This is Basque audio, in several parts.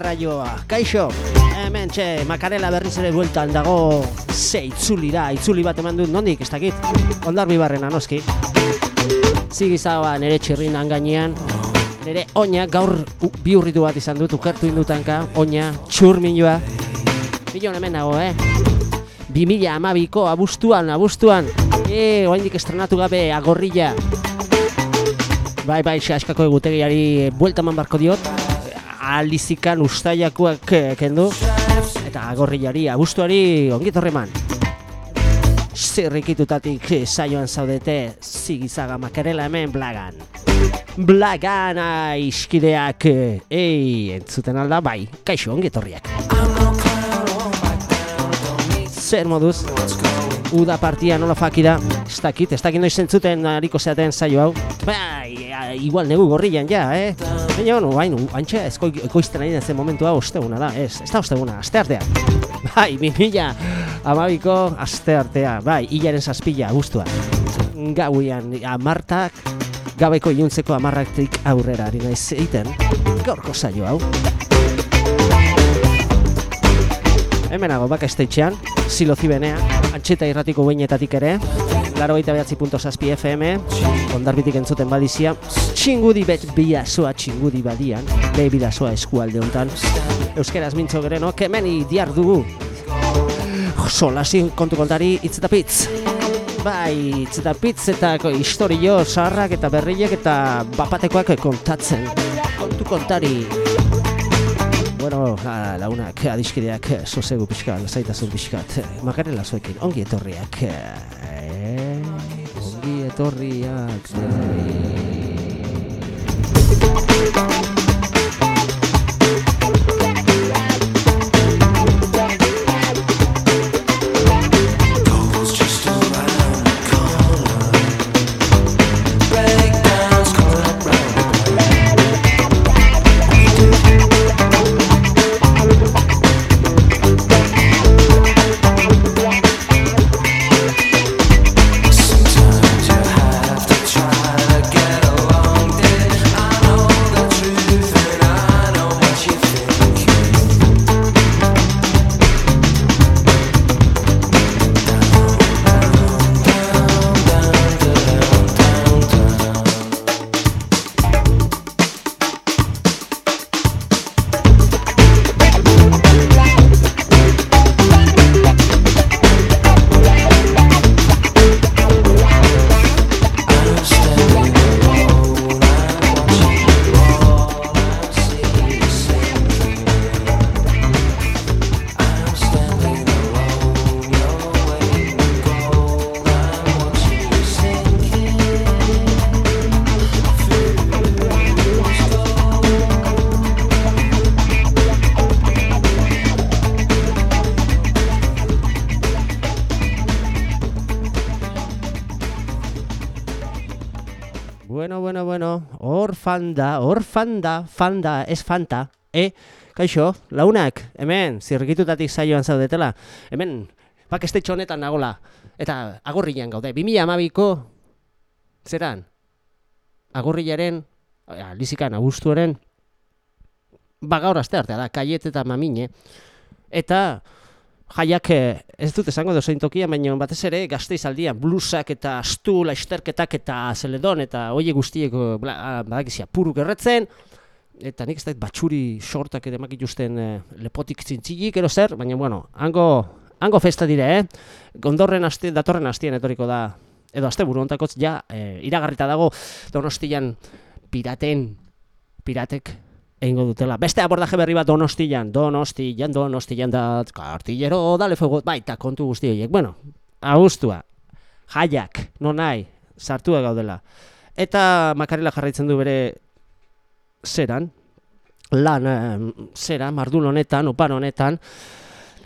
arraioa, kaixo, hemen txe, makarela berriz ere bueltan dago ze itzuli da, itzuli bat eman dut, nondik, ez dakit, ondar bibarren anoski. Zigizagoa nere txirrinan gainean, nere oina gaur u, bi urritu bat izan dut, ukertu indutanka, oina, txurminua. Milion hemen dago, eh? 2000 amabiko, abuztuan, abuztuan, e, oaindik estrenatu gabe, agorrilla. Bai, bai, askako egutegiari buelta eman barko diot, alizikan ustaiakoak eh, kendu eta agorrilari, abuztuari ongit horreman. Zirrikitutatik eh, saioan zaudete zigizaga makarela hemen blagan. Blagan aiskideak, eh, ei, entzuten alda, bai, kaixo ongit horriak. Zer moduz? Uda partia nola fakida, ez dakit, ez dakit noiz entzuten hariko zeaten saio hau. Bai, a, igual negu gorrian ja, eh? Baina, bueno, bain, antxe, ezko, ekoizten ari zen momentu hau osteguna da, ez, ez da osteguna, aste artea. Bai, mi mila, amabiko aste artea, bai, hilaren zazpila, guztua. Gauian, amartak, gabeko iluntzeko amarraktik aurrera ari naiz egiten, gaurko saio hau. Hemenago baka esteitxean, silozi benea, antxeta irratiko guinetatik ere, laro gaita behatzi punto zazpi FM, ondarbitik entzuten badizia, txingudi bet bidazoa txingudi badian, be bidazoa eskualde hontan. Euskeraz mintzo gereno, kemeni diar dugu. Solasin kontu kontari hitz eta pitz. Bai, hitz eta historio sarrak eta berriek eta bapatekoak kontatzen. Kontu kontari. Bueno, a, launak, adiskideak, sosegu pixka, lasaitasun pixkat, makarela zuekin, ongi etorriak. Ongi etorriak. Bueno, bueno, bueno, hor fanda, hor fanda, fanda, ez fanta, e, kaixo, launak, hemen, zirrikitutatik saioan zaudetela, hemen, bakestetxo honetan nagola, eta agorrian gaude, 2012ko, zeran, agorrilaren, lizikan, agustuaren, ba gaur aste artea da, kaiet eta mamine, eta jaiak eh, ez dut esango dozein tokian, baina batez ere gazteiz aldian blusak eta astu, laisterketak eta zeledon eta oie guztiek eh, ah, badakizia puruk erretzen, eta nik ez dut batxuri shortak ere makituzten eh, lepotik zintzilik, ero zer, baina bueno, hango, hango festa dire, eh? Gondorren aste, datorren astien etoriko da, edo aste buru ontakotz, ja, eh, iragarrita dago donostian piraten, piratek egingo dutela. Beste abordaje berri bat donostian, donostian, donostian da, kartillero, dale fuego, baita kontu guzti horiek. Bueno, agustua, jaiak, non nahi, sartua gaudela. Eta makarela jarraitzen du bere zeran, lan eh, zera, mardul honetan, opan honetan,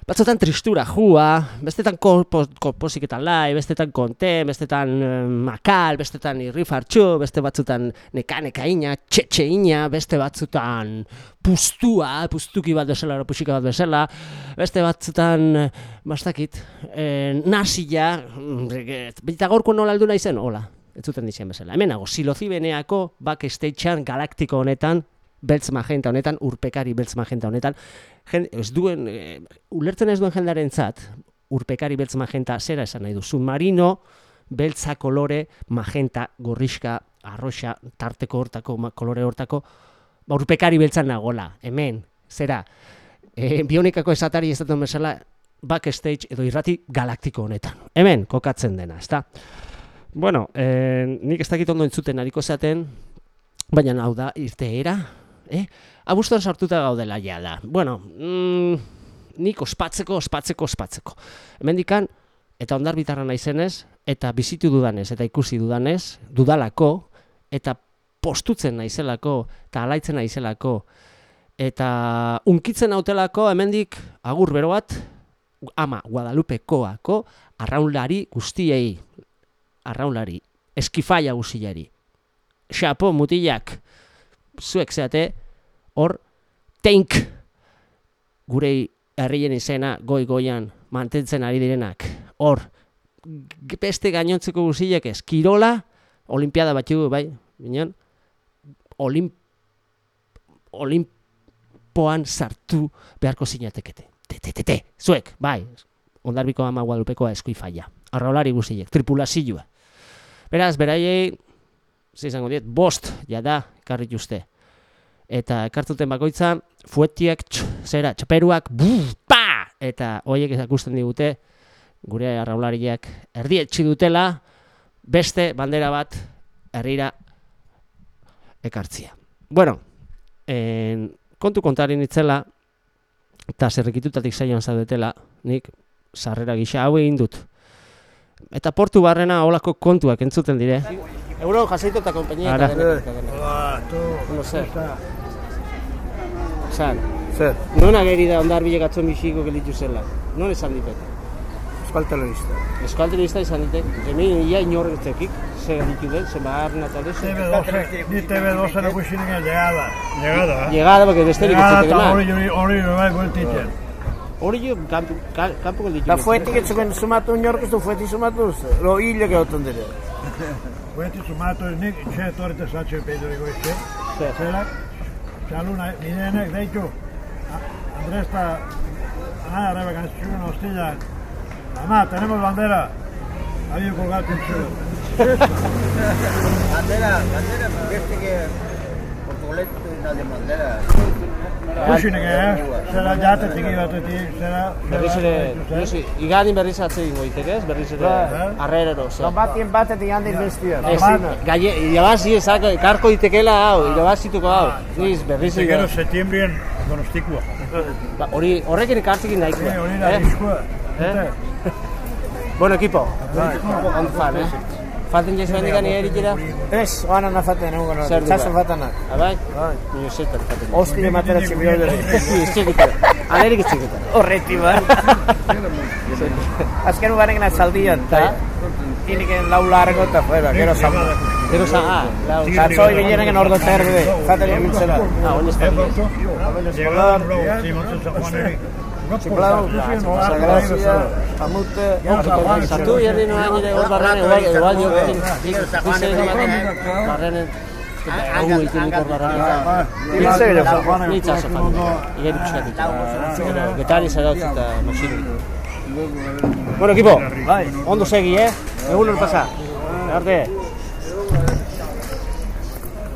batzutan tristura jua, bestetan korpo, korposiketan lai, bestetan konten, bestetan eh, makal, bestetan irrifartxu, beste batzutan neka-nekaina, txetxeina, beste batzutan pustua, pustuki bat bezala, pusika bat bezala, beste batzutan, eh, bastakit, eh, nasia, mm, eta gaurko nola aldu naizen, hola, ez zuten dizien bezala. Hemen nago, silozi beneako backstagean galaktiko honetan, beltz magenta honetan, urpekari beltz magenta honetan, jen, ez duen, e, ulertzen ez duen jendaren urpekari beltz magenta zera esan nahi du, submarino, beltza kolore, magenta, gorriska, arroxa, tarteko hortako, kolore hortako, ba, urpekari beltzan nagola, hemen, zera, e, bionikako esatari ez dut bezala, backstage edo irrati galaktiko honetan. Hemen, kokatzen dena, ezta? Bueno, e, nik ez dakit ondo entzuten hariko zaten, baina hau da, irteera, eh? Abuston sartuta gaudela ja da. Bueno, mm, nik ospatzeko, ospatzeko, ospatzeko. Hemen dikan, eta ondar bitarra naizenez, eta bizitu dudanez, eta ikusi dudanez, dudalako, eta postutzen naizelako, eta alaitzen naizelako, eta unkitzen hautelako, hemendik agur bero bat, ama Guadalupe koako, arraunlari guztiei, arraunlari, eskifaia guztiari. Xapo, mutilak, zuek zeate, hor, teink, gure herrien izena goi-goian mantentzen ari direnak. Hor, beste gainontzeko guzilek ez, kirola, olimpiada bat bai, binen, olimp, olimpoan sartu beharko zinatekete. Te, te, te, te, zuek, bai, ondarbiko ama guadupekoa eskui faia. Arraulari guzilek, tripulazioa. Beraz, beraiei, zizango diet, bost, jada, karri uste. Eta ekartzuten bakoitza, fuetiek, tx, zera, txaperuak, buf, pa! Eta hoiek ikusten digute, gure arraulariak erdietxi dutela, beste bandera bat herrira ekartzia. Bueno, en, kontu kontari nitzela, eta zerrekitutatik zailan zaudetela, nik sarrera gisa hau egin dut. Eta portu barrena holako kontuak entzuten dire. Euro jaseito eta kompainia eta. Hola, tu. No sé. San. Zer. Non ageri da ondar bile gatzon bisiko gelitu zela. Non esan ditek? Euskal Telebista. Euskal Telebista izan ditek. Hemen ia inorretzekik. Zer gelitu den, zer bahar natale. TV2, ni TV2 ero kuxinen llegada. Llegada, eh? Llegada, porque besterik Llegada eta itzetela. hori, hori, bai, gueltitzen. Hori jo, kampu, ka- kampu gelitu. Da fuetik ez zuen sumatu inork ez du fuetik sumatu Lo hile gehoten dire. Guelti sumatu ez nik, txe etorrete zatxe pedo ego izte. Zer. Zera, txaluna, nidenek, deitu, Andrés eta Ana arreba gantzuen hostila. Ama, tenemos bandera. Habio colgatu entzuren. Bandera, bandera, beste que Portugoletu da de bandera. Kuxinek, eh? Zera, jate txiki batetik, zera... Berriz ere, Josi, iganin berriz atze egingo ditek ez? Berriz ere, Bai. arrerero, zer. batien batetik handik bestia. Ez, gaie, irabazi ezak, karko ditekela hau, irabazituko hau. Niz, berriz ere, Gero septiembrien donostikua. ba, hori, horrekin ekartzekin Eh, nahikoa. hori da eh? Eh? Bueno, equipo, ondo fan, eh? Falten jesu hendik gani eritira? Ez, oana nafaten egun gano, Zer ba? fatanak. Abai? Nio zetan faten. Osti matera txiki hori. Iztxekita, alerik iztxekita. Horreti ba. Azken uganek nazaldian, Ta? Iniken lau largo eta fuera, gero zamba. Gero za, ah, lau, Zatzoi bilenen ordo terbe, faten ibiltzera. ah, oin ez da. Llegaron sí, Montes Eri. Txiplau, Sagrazia, Amute, Sartu jarri noa nire hor barren, igual jo, egin, barrenen, hau egiten dut hor barrenen. Hiltze gero. Ni itxaso fan, igeri pixkatik. Getari zarautz eta masiri. Bueno, equipo, ondo segi, eh? Egun hor pasa. Arte.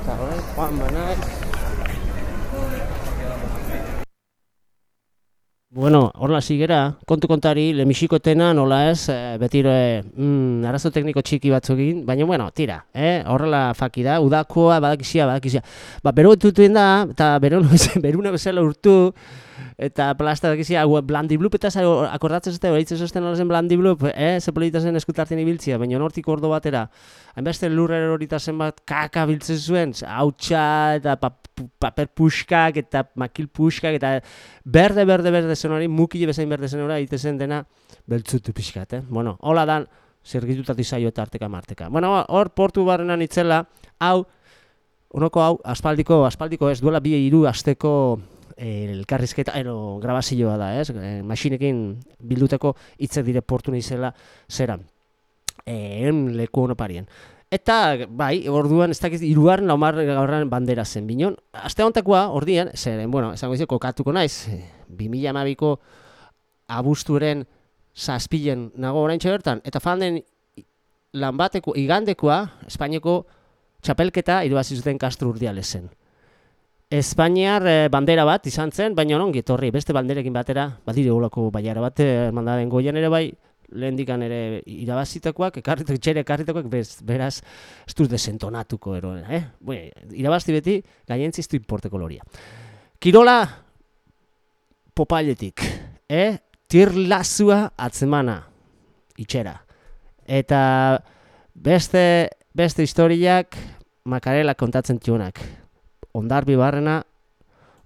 Eta Juan Banai. Bueno, horla zigera, kontu kontari, lemixikotena nola ez, eh, betiro mm, arazo tekniko txiki batzukin, baina bueno, tira, eh? horrela faki da, udakoa, badakizia, badakizia. Ba, bero tutuen da, eta beruna bezala urtu, eta plasta dakizia, hau blandi blup eta zara akordatzen zute, horitzen zozten nola zen blandi blup, eh? ze polita zen eskutartzen ibiltzia, baina nortik ordo batera, hainbeste lurrera horita zenbat kaka biltzen zuen, hautsa eta pa, pu- paper puskak eta makil puskak eta berde, berde, berde zen hori, mukile bezain berde zen hori, egiten zen dena beltzutu pixkat, eh? Bueno, hola dan, zergitutati zaio eta arteka marteka. Bueno, hor portu barrenan itzela, hau, Onoko hau, aspaldiko, aspaldiko ez duela bi hiru asteko elkarrizketa, ero, grabazioa da, ez? Eh, masinekin bilduteko hitzek dire portu nizela zera. Eh, leku ono parien. Eta, bai, orduan, ez dakit, iruaren laumar gaurran bandera zen binon. Aste hontakoa, ordian, zeren, bueno, esango izio, kokatuko naiz, 2012ko abuzturen zazpilen nago orain bertan, eta fanden lan bateko, igandekoa, Espainiako txapelketa irabazi zuten Castro Urdiales zen. Espainiar eh, bandera bat izan zen, baina ongi etorri, beste banderekin batera, badire golako baiara bat, eh, mandaren goian ere bai, lehendikan ere irabazitakoak, ekarritak, txere ekarritakoak, bez, beraz, ez duz desentonatuko eroen, eh? Bue, irabazti beti, gaientziztu importeko loria. Kirola, popailetik, eh? Tirlazua atzemana, itxera. Eta beste, beste historiak, makarela kontatzen txunak. Ondarbi barrena,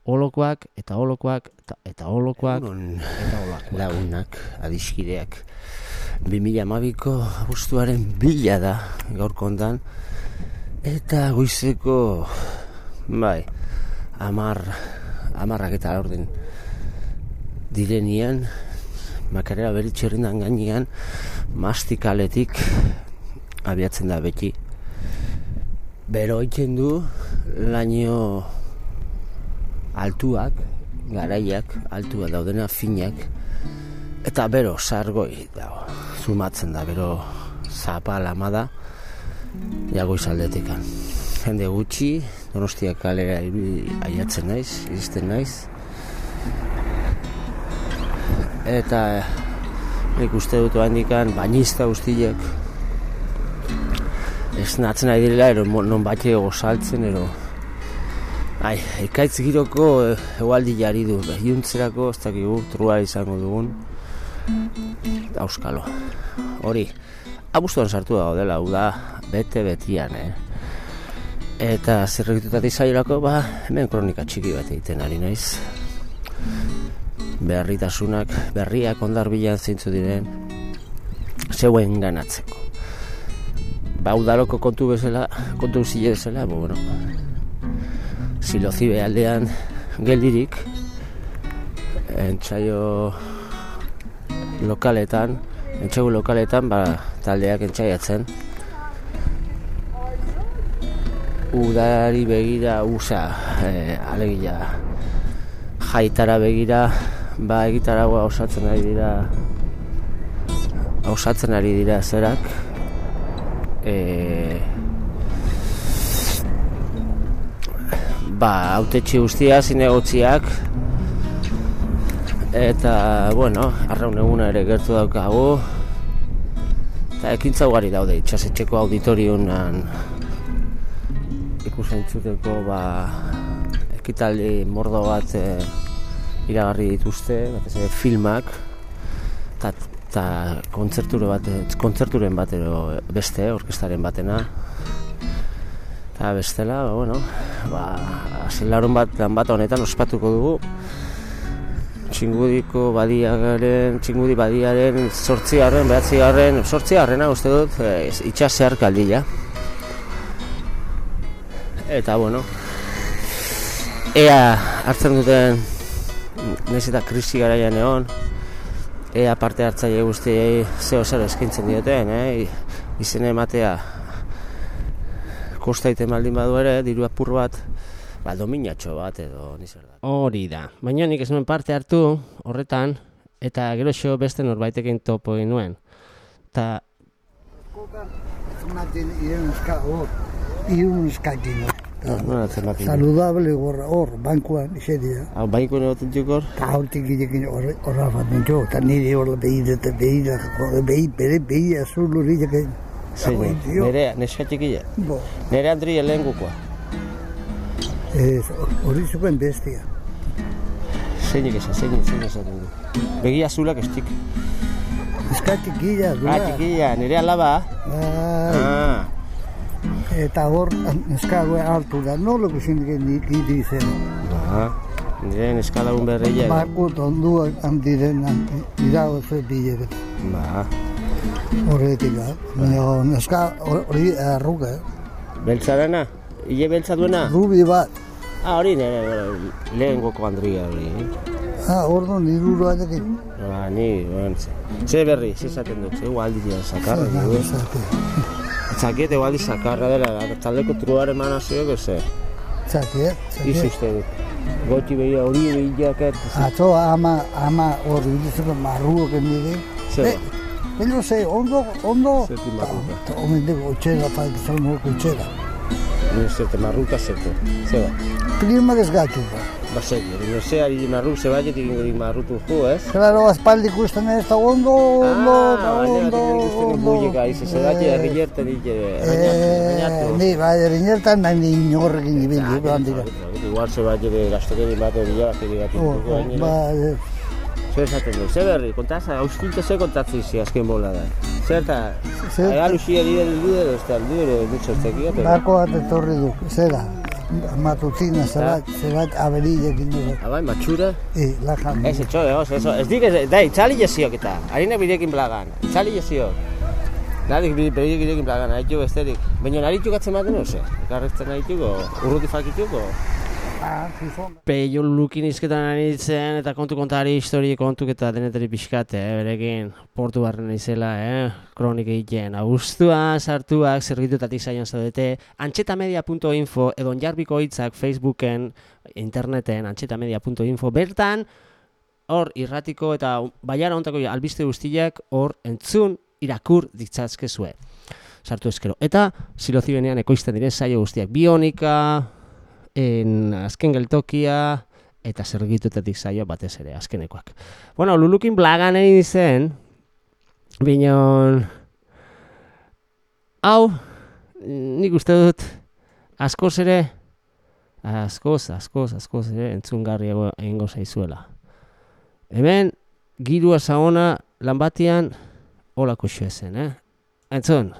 holokoak, eta holokoak, eta, eta holokoak, Egunon, eta holokoak. lagunak, adiskideak, 2012ko abuztuaren bila da gaurko ondan, eta goizeko, bai, amar, amarrak eta orden direnian, makarera beritxerrindan gainean, mastikaletik abiatzen da beti. Bero egiten du, laino altuak, garaiak, altua daudena finak, eta bero sargoi dago, zumatzen da, bero zapal amada, jagoiz aldetikan. Jende gutxi, donostiak kalera aiatzen naiz, iristen naiz. Eta nik uste dut handikan bainista guztiek esnatzen ari direla, ero non bate saltzen, ero Ai, ekaitz giroko eh, egualdi jari du, behiuntzerako, ez dakigu, trua izango dugun, auskalo. Hori, abuztuan sartu dago dela, uda, bete betian, eh? Eta zirrekitutatik zailako, ba, hemen kronika txiki bat egiten ari naiz. Berritasunak, berriak ondarbilan zeintzu diren, zeuen ganatzeko. Ba, udaloko kontu bezala, kontu zile bezala, bo, bueno, silozibe aldean geldirik entsaio lokaletan entsaio lokaletan ba, taldeak entsaiatzen. Udari begira usa e, alegia jaitara begira ba egitaragua osatzen ari dira osatzen ari dira zerak e, ba, autetxe guztia, zinegotziak, eta, bueno, arraun eguna ere gertu daukagu, eta ekintza ugari daude, itxasetxeko auditoriunan ikusentzuteko, ba, ekitaldi mordo bat e, iragarri dituzte, batez ere filmak, eta eta kontzerture bat, kontzerturen bat edo beste, orkestaren batena, Eta bestela, ba, bueno, ba, zelarun bat, lan bat honetan ospatuko dugu. Txingudiko badiaren, txingudi badiaren, sortzigarren, behatzigarren, sortzigarrena uste dut, e, itxas zeharkaldila. Eta, bueno, ea hartzen duten, nahiz eta krisi garaian egon, ea parte hartzaile guztiei zeo zer eskaintzen dioten, eh? izen ematea kostaiten baldin badu ere, diru apur bat, ba, dominatxo bat edo nizer da. Hori da. Baina nik ez nuen parte hartu horretan, eta gero xo beste norbaitekin topo egin nuen. Ta, Ematen hor, zenbakin. Saludable hor, hor, bankuan, isedia. Hau, baiko negoten txukor? Eta hortik girekin horra bat nintu, eta nire hor behida eta behida, jode, behi, bere behi azul horiak egin. Zein, nere, neska. Bo, Nere Andri lehengukoa. ez, hori zuen bestia. Zeinik esan, zein, zein esaten du. Begi azulak estik. Eskatik gila, Ah, txikila, nere alaba. Bai, Ah, eta hor, eskagoe hartu da, nola guzin gidi zen. ba, nire neska lagun berreia. edo. Bakut onduak handiren, irago zuen bilek. Ba, Horretik, baina neska hori erruka, eh? beltzarana? Ile beltza duena? Rubi bat, Ah, hori nire lehengoko Andria hori. eh? ah, ordu niruro adekin. Ba, ni, bueno, ze, berri, ze esaten dut, ze gualdi dira dugu. esate. Txakiet egualdi sakarra dela, taldeko truaren manazioak, eze. Txakiet, Izu txakiet. uste dut. Goti behia, hori behiak, Atzo ama, ama hor bilizeko marruok nire. Zer. Pero ze, ondo, ondo. Zertin marruka. Ta omende otxera, pa, zon hor otxera. Zete marruka zete. Zer ba? Primak ez gatu, ba. Ba segi, nire ze ari marruk zebaietik ingo dik marrutu ju, ez? Claro, aspaldi ikusten ez da ondo, ondo, Ah, ta baina ondo, ondo. bulleka, ize, zebaite Eh, herri dik Eh, bainatu. ni, bai, erinertan nahi ni inorrekin ibili, ba, handira. Igual zebaite gaztokeri bat egia, kiri bat Oh, inguruko oh, ba, eh, Zer esaten du, zer berri, kontaz, auskulto ze kontatzen zi azken bola da. Zer eta, Zer- egal usia dira edo, ez da heldu edo, dutxo zekia, pero... bako bat etorri du, zera, matutina, zebat, zebat aberilekin du. Abai, matxura? E, lajan. Ez, etxo, egoz, eso, ez dik, ez, da, itzali jeziok eta, harina bidekin plagan, itzali jeziok. Nadik bidekin plagan, haitu besterik. Baina nari txukatzen baten oze, ekarretzen nahituko, urruti fakituko. Peio lukin izketan anitzen eta kontu kontari histori kontuk eta denetari pixkate, eh, berekin portu barren izela, eh, kronik egiten. Augustua sartuak zergitutatik zaion zaudete, antxetamedia.info edo jarbiko hitzak Facebooken, interneten, antxetamedia.info, bertan, hor irratiko eta baiara ontako albiste guztiak hor entzun irakur ditzazkezue. Sartu ezkero. Eta silozi benean ekoizten diren saio guztiak. Bionika, en azken geltokia eta zergitutatik saio batez ere azkenekoak. Bueno, Lulukin blagan egin zen, binon hau nik uste dut askoz ere askoz, askoz, askoz ere entzungarriago egingo zaizuela. Hemen girua zaona lan batian holako zen, eh? Entzun.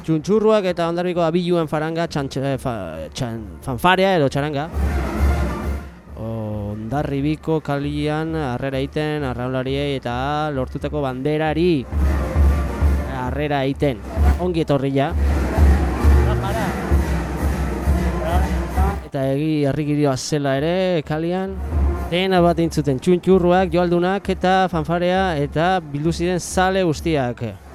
Txuntxurruak eta ondarbiko abiluan faranga txantx, eh, fa, txan, fanfarea edo txaranga. Ondarribiko kalian harrera egiten arraunlariei eta lortutako banderari harrera egiten. Ongi etorria. Eta egi herrigirioa zela ere kalian. Dena bat intzuten txuntxurruak, joaldunak eta fanfarea eta bildu ziren zale guztiak.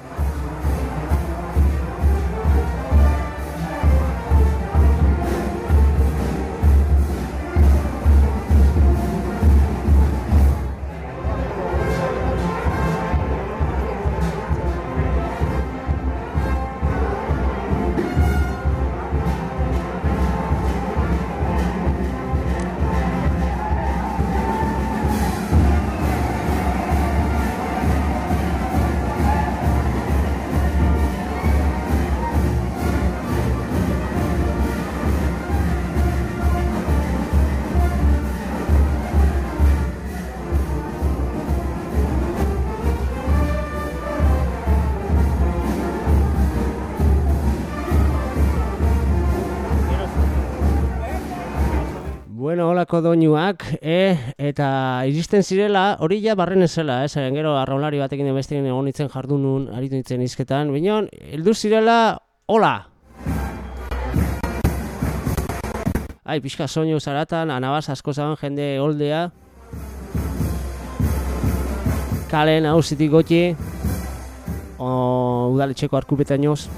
Bueno, holako doinuak, e, eta iristen zirela, hori ja barren ezela, eh, zeren gero arraunlari batekin bestekin egon nintzen jardunun, aritu nintzen izketan, bineon, heldu zirela, hola! Ai, pixka soinu zaratan, anabaz asko zaban jende holdea, kalen hausitik goti, o, udaletxeko arkupetainoz,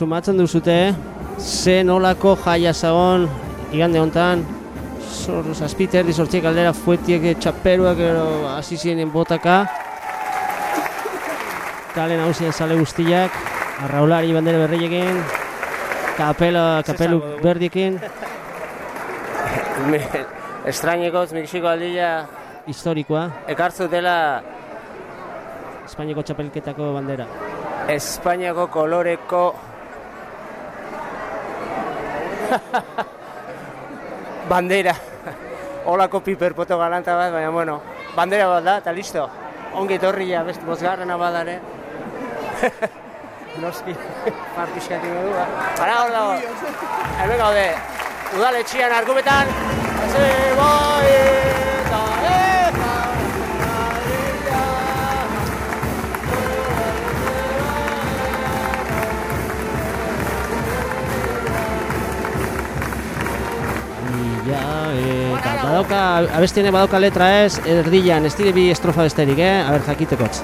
sumatzen duzute, ze nolako jaia zagon, igande hontan, zor, zazpiter, dizortziek aldera, fuetiek, txaperuak, ero, hasi ziren botaka. Kale nagusien sale guztiak, arraulari bandera berriekin, kapela, kapelu berdiekin, Estrainekoz Mexiko aldia historikoa, ekartzu dela Espainiako txapelketako bandera. Espainiako koloreko bandera. Olako piper poto galanta bat, baina bueno, bandera bat da, eta listo. Ongi etorria beste bosgarrena badare. Noski, partiskati modu ba. Ara hor dago. Hemen gaude. Udaletxian argumetan. Eze badauka, abestiene badauka letra ez, erdian, ez dire bi estrofa besterik, eh? A ber, jakitekotz.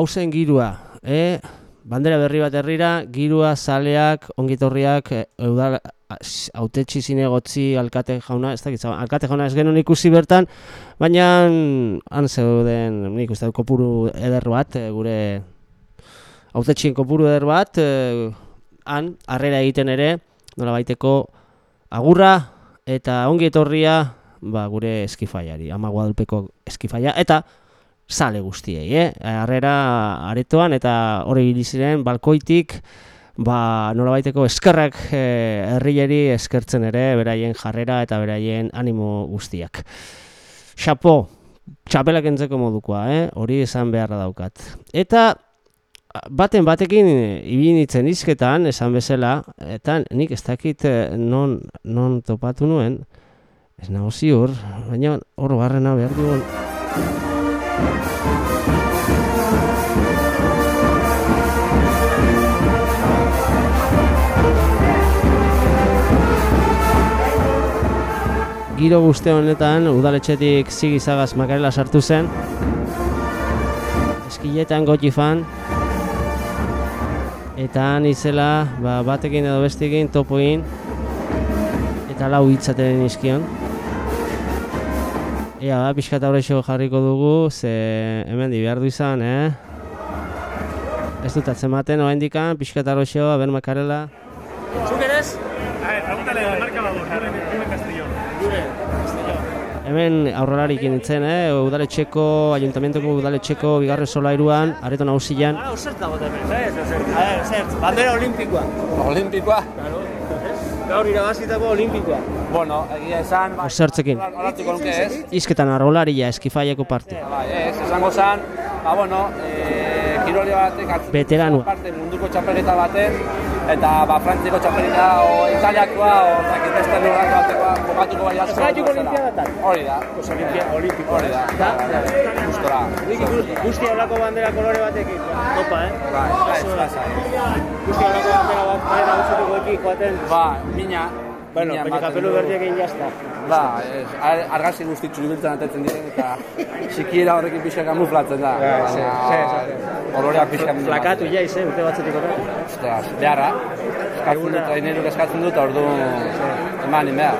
Hauzen girua, eh? Bandera berri bat herrira, girua, zaleak, ongitorriak, eh, eudal, autetxi zinegotzi, alkate jauna, ez dakit, alkate jauna ez genuen ikusi bertan, baina han zeuden, nik uste kopuru eder bat, eh, gure autetxien kopuru eder bat, eh, han, harrera egiten ere, nola baiteko agurra eta ongi etorria ba, gure eskifaiari, ama Guadalpeko eskifaia, eta sale guztiei, eh? Harrera aretoan eta hori ibili ziren balkoitik ba nolabaiteko eskerrak eh, herriari eskertzen ere beraien jarrera eta beraien animo guztiak. Chapo, txapelak entzeko modukoa, eh? Hori esan beharra daukat. Eta baten batekin ibili nintzen hizketan esan bezala eta nik ez dakit eh, non, non topatu nuen ez nago ziur, baina hor barrena behar dugun Giro guzti honetan, udaletxetik zigizagaz makarela sartu zen. Eskiletan goti fan. Eta han izela, ba, batekin edo bestekin, topoin. Eta lau hitzateren izkion. Ea, ba, pixka eta jarriko dugu, ze hemen di behar du izan, eh? Ez dut atzematen, oa indikan, pixka eta horrexo, aber makarela. Zuk ere ez? Hemen aurrelarikin nintzen, eh? udaletxeko, ayuntamientoko udaletxeko bigarren solairuan, areto nagusian. Ah, zert dago hemen, ez? Zert, zert, bandera olimpikoa. Olimpikoa? Gaur irabazitako olimpikoa. Bueno, egia esan, ba, Zertzekin, horatuko nuke ez. izketan arrolaria eskifaiako parte. Bai, ez, esango zan, ba, bueno, e, kiroli batek atz- Veteranua. parte munduko txapelketa baten, eta ba, Frantziako txapelketa, o Italiakoa, o zakit beste lurrako batekoa, jokatuko bai asko. Zergatik bezala. olimpiadatan? Hori da. Olimpia, olimpikoa. Hori da. Da? Gustora. Guzti holako bandera kolore batekin. Topa, eh? Bai, bai, lasai. Guzti holako bandera bat bandera guztituko joaten. Ba, mina. Bueno, baina kapelu du. berdiekin jazta. Ba, ez, ar- argazki guztitzu ibiltzen atetzen diren eta txikiera horrekin pixka kamuflatzen da. Koloreak pixka Flakatu jaiz, eh, urte batzetik horretu. Ostras, beharra. Eskatzen dut, traineruk eskatzen dut, ordu eman behar.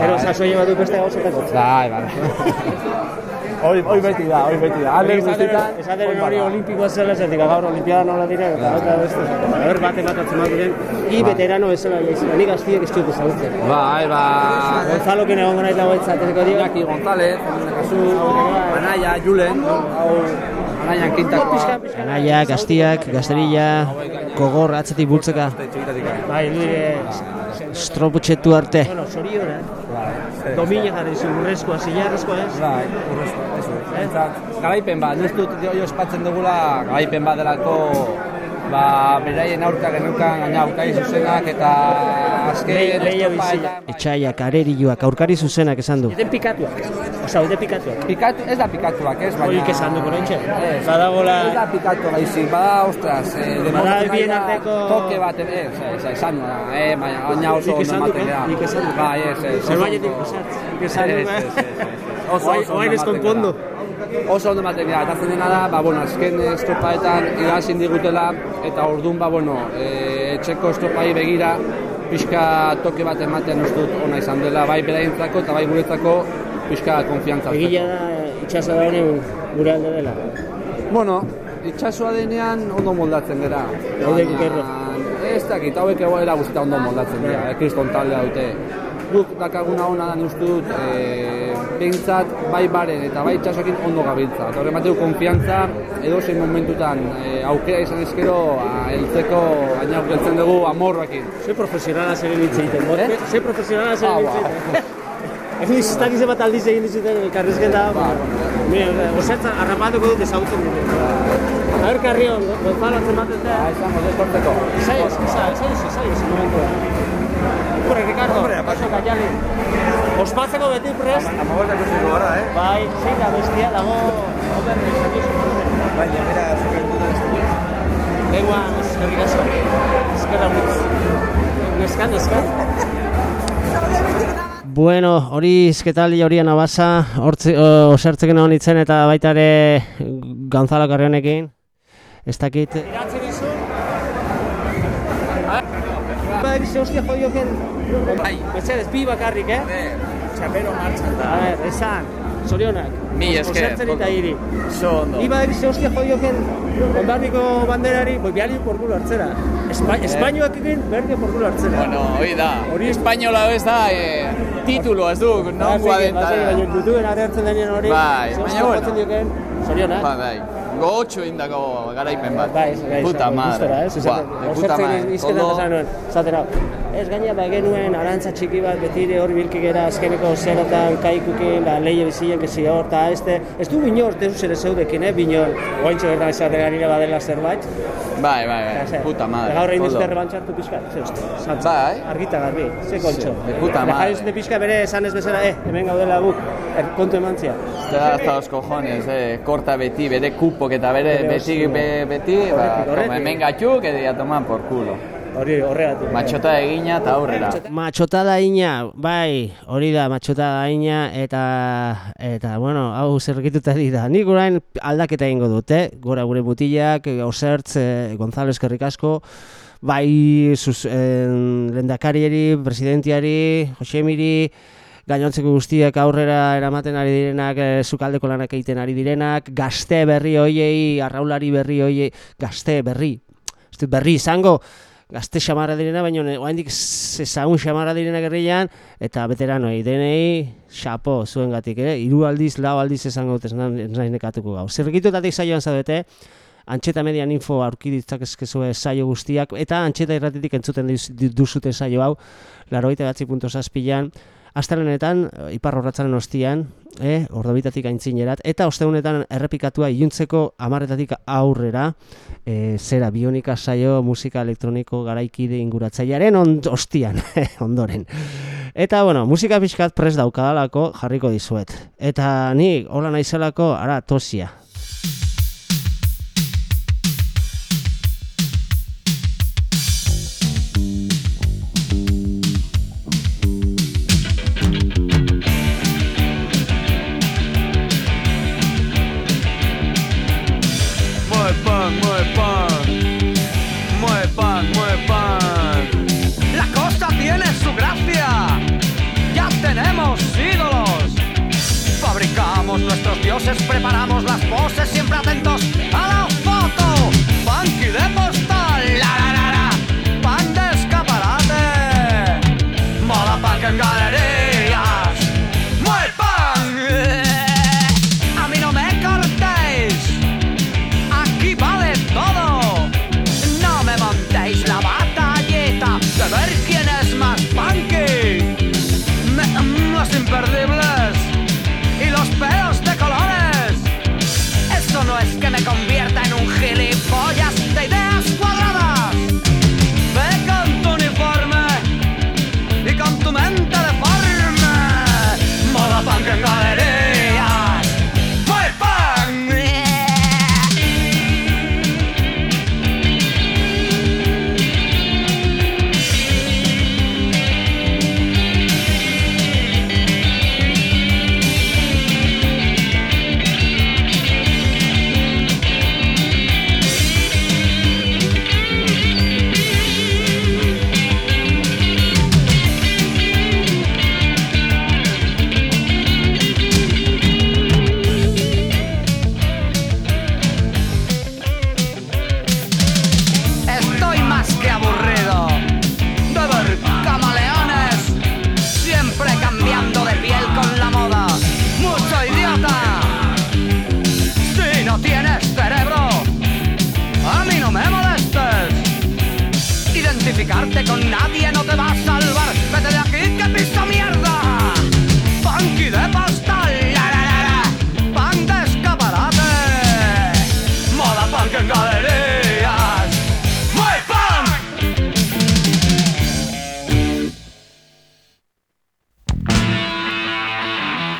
Gero sasoie bat du beste gauzetako. Bai, bai. Hori, hori beti da, hori beti da. Alde guztietan, Esateren hori olimpikoa zela, zetik gaur olimpiada nola dira, eta bata beste. Ber bat ematatzen bat diren, i veterano bezala jaizela, nik gaztiek ez dut ezagutzen. Bai, ba... Gonzalo ken egon nahi dago etzateko dio. Iñaki González, kasu, Anaia, Julen, hau anaian kintakoa. Anaia, gaztiak, gazterilla, gogor, atzetik bultzeka. Bai, nire estroputxetu arte. Bueno, zoriona. Domine jarri zu, urrezkoa, zilarrezkoa ez? Bai, urrezko, eso. Entzat, garaipen bat, ez dut jo espatzen dugula garaipen bat delako ba, beraien aurka genukan, gaina aurkari zuzenak eta azken estropa eta... Etxaiak, arerioak, aurkari zuzenak esan du. Eden pikatuak. Osa, eden pikatuak. Pikatu, ez da pikatuak, ez, baina... Horik esan du, koraitxe. Ez, Badagola... Ez da pikatu baizik, bada, ostras, eh, Bada bien arteko- Toke bat, eh, ez, ez, esan nuen, eh, baina, baina oso Nik ondo esan ematen eh? Nik esan dut. Bai, ez, ez. oso Zerbaitetik ondo- esatz. Nik esan Ez, eh? ez, ez, ez. Oso, Oain- oso oain ondo Oso ondo ematen gara, eta dena da, ba, bueno, azken estropaetan igazin digutela, eta orduan, ba, bueno, e, etxeko estropai begira, pixka toke bat ematen uste dut ona izan dela, bai beraientzako eta bai guretzako pixka konfiantza. Egia da, itxasa da hori gure alde dela. Bueno, itxasua denean ondo moldatzen. Daude Baina, gerro. Ez dakit, hauek egoera guztita ondo moldatzen dira, eh, kriston taldea dute. Guk dakaguna ona da uste dut, e, behintzat bai baren eta bai itxasoekin ondo gabiltza. Eta horren bateu konfiantza, edo zein momentutan e, aukera izan ezkero, heltzeko, baina geltzen dugu amorrakin. Ze profesionala zer egiten? Eh? Ze profesionala zer Ah, egiten. Ez niz, ez dakize bat aldiz egin dizuten elkarrizken da. Ba, Mira, osertza, harrapatuko dut ezagutzen dute. A ver, Carrion, Gonzalo, zenbaten da. Ah, izango, deskorteko. Zaiz, zaiz, zaiz, zaiz, momentua. Hombre, Ricardo, oso gaiali. Ospatzeko beti prest. Amagortak usteko gara, eh? Bai, zein da bestia, dago, ober, esakizu. Baina, mira, zukentu da ez Leguan, eskerrik asko. Eskerra mutz. Neskan, neskan. Bueno, hori izketaldi hori anabasa, hortze, o, osertzeken hon itzen eta baita ere Gonzalo Carrionekin. Ez dakit, ze hostia jodio ken. Bai. Mesedez, bi bakarrik, eh? Txapero martxan da. A ver, esan. Zorionak. Mi esker, Osertzen eta hiri. Oso ondo. Iba eri ze hostia jodio ken. Ondarriko banderari, boi biali por culo hartzera. Espa, Espainoak egin, berdi por culo hartzera. Bueno, hori da. Hori- Espainola ez da, eh, titulo ez du, nongoa den Baina, da. YouTubeen agertzen denean hori. Bai, baina bueno. Zorionak. Ba, bai. Gogotxo indako garaipen bat. Bai, bai, Puta esan, madre. gustora, Esaten, de puta madre. izketan esan nuen, esaten hau. Ez gaina, ba, genuen arantza txiki bat betire hor bilki gera azkeneko zerotan kaikukin, ba, lehi bizien, kezi hor, eta ez, de, ez du binor, deus ere zeudekin, eh, binor, ointxo gertan esaten ganire badela zerbait. Bai, bai, Eta, bai. Puta madre. Gaur egin Ondo. dizute rebantxartu pixka, ze uste, zantza. Bai. Argita garbi, ze kontxo. de puta Eta madre. jarri zute pixka bere esan ez bezala, eh, hemen gaudela guk, er, kontu emantzia. Te da hasta los cojones, eh. Korta beti, bere kupok eta bere beti, beti, ba, hemen gatxuk, edo toman por culo. Hori, horregatik. Matxota egina eta aurrera. matxotada ina, bai, hori da matxotada ina eta eta bueno, hau zergituta da. Nik orain aldaketa egingo dute, gora gure mutilak, osertz, eh, Gonzalo eskerrik asko, bai sus, eh, lendakarieri, presidentiari, Josemiri, gainontzeko guztiak aurrera eramaten ari direnak, e, sukaldeko lanak egiten ari direnak, gazte berri hoiei, arraulari berri hoiei, gazte berri, ez dut berri izango, gazte xamarra direna, baina oraindik ezagun xamarra direna gerrilan, eta veteranoi, denei, xapo, zuen gatik, eh? Iru aldiz, lau aldiz esango dut, ez nahi nekatuko gau. Zergitutatik saioan zaudete, Antxeta Median info aurki ditzakezkezue saio guztiak, eta Antxeta irratitik entzuten duzute saio hau, laroita batzi punto zazpilan, Astelenetan, eh, ipar horratzaren ostian, eh, ordobitatik aintzinerat, eta ostegunetan errepikatua iluntzeko amarretatik aurrera, e, zera bionika saio musika elektroniko garaikide inguratzailearen on, ostian, ondoren. Eta, bueno, musika pixkat pres daukadalako jarriko dizuet. Eta nik, hola naizelako, ara, tosia. Preparamos las poses, siempre atentos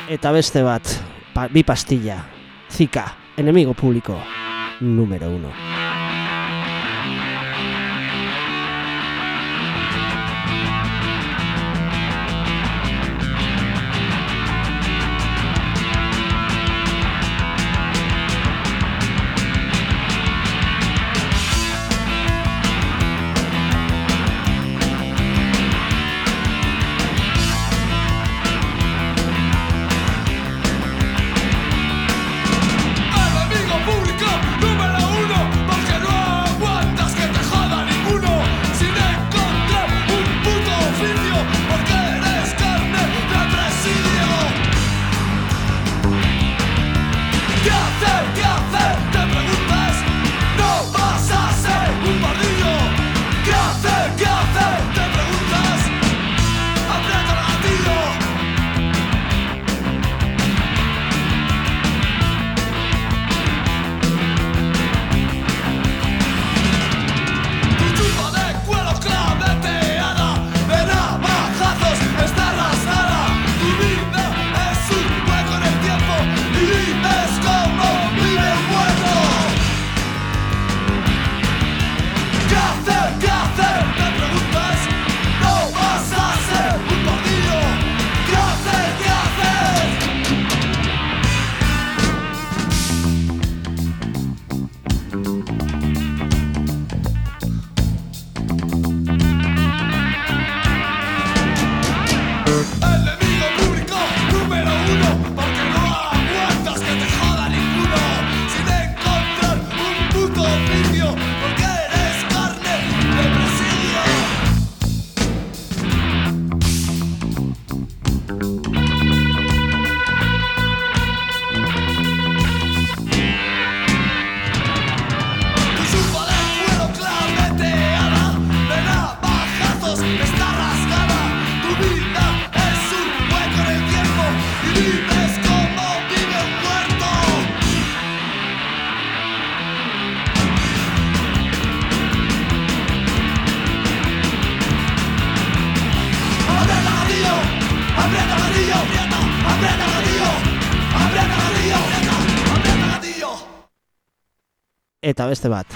eta beste bat, pa, bi pastilla, zika, enemigo publiko, número 1. eta beste bat.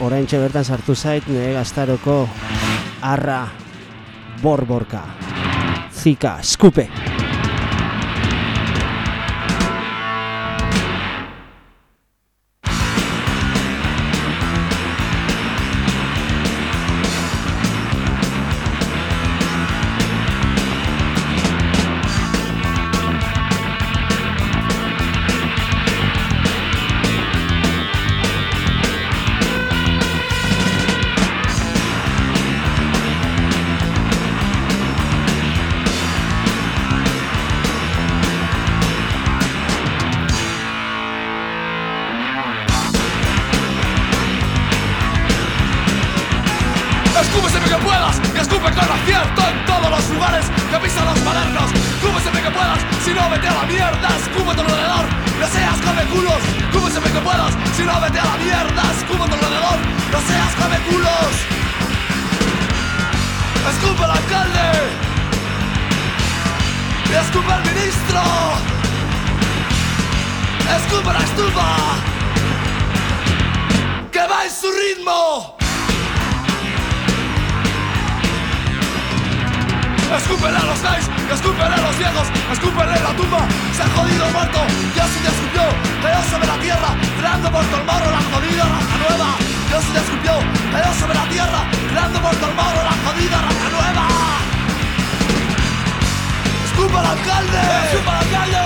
Horain bertan sartu zait, nire gaztaroko arra borborka. Zika, skupe! Zika! sobre la tierra, creando por hermano la jodida raza nueva. ¡Escupa al alcalde! ¡Escupa al alcalde!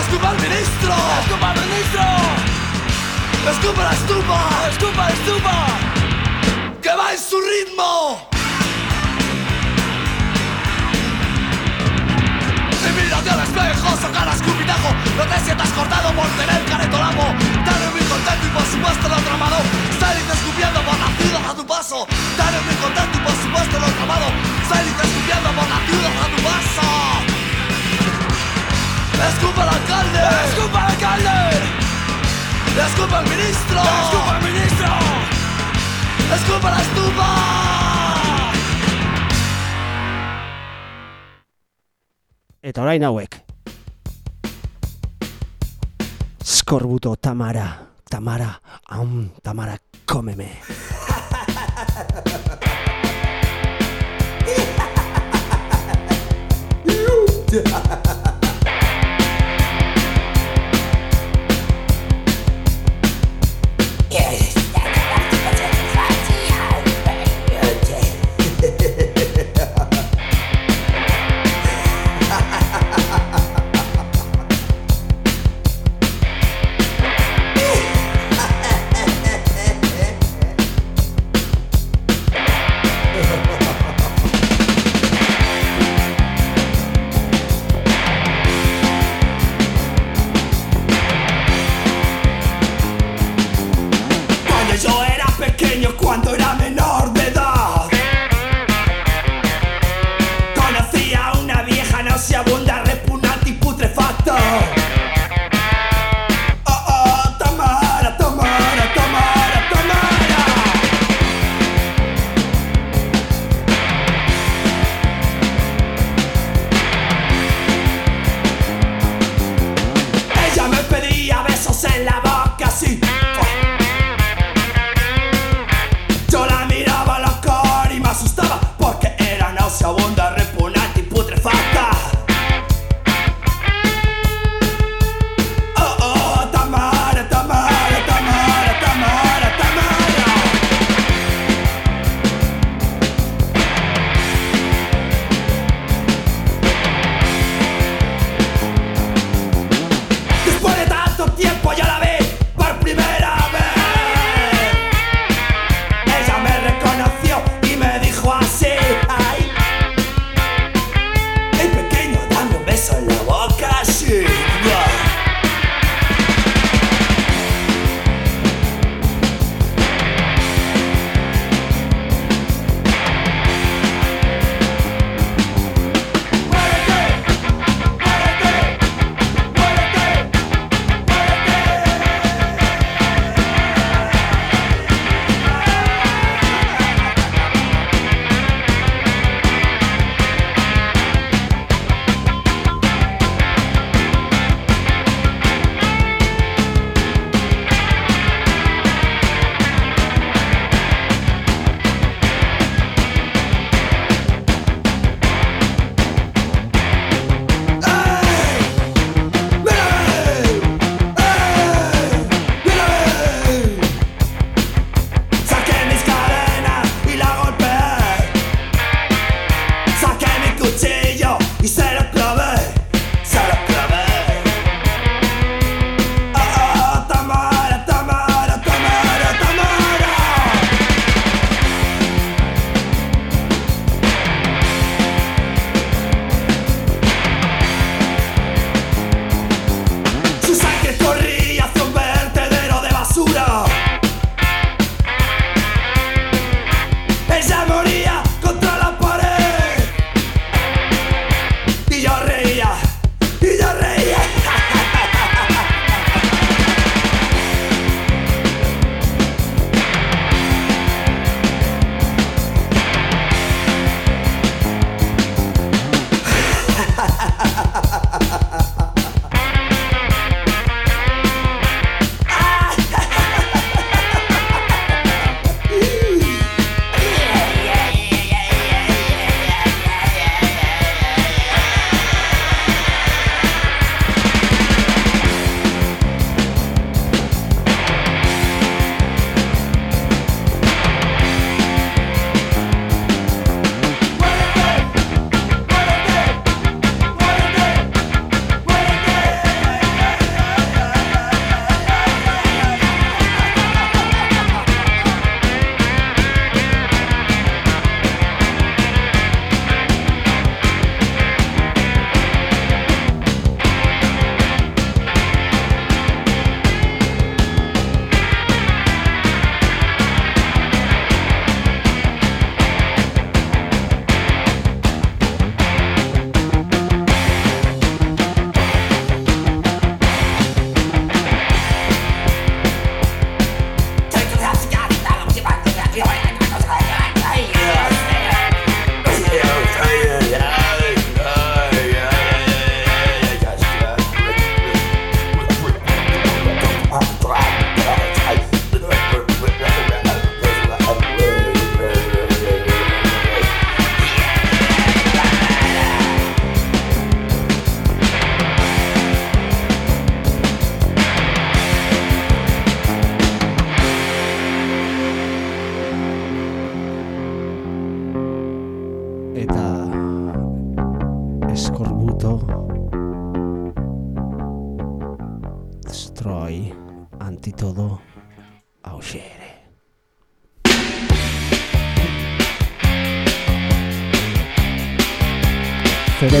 ¡Escupa al ministro! ¡Escupa al ministro! ¡Escupa la estupa! ¡Escupa la estupa! ¡Que va en su ritmo! caras curvitajo No te sientas cortado por tener caretolamo Dale muy contento y por supuesto lo tramado. Salir escupiendo por la ciudad a tu paso. Dale muy contento y por supuesto lo tramado. Salir escupiendo por la ciudad a tu paso. Escupa al alcalde. Escupa al alcalde. Escupa al ministro. Escupa al ministro. Escupa la estupa. Eta orain hauek. escorbuto, Tamara, Tamara, um, Tamara, cómeme.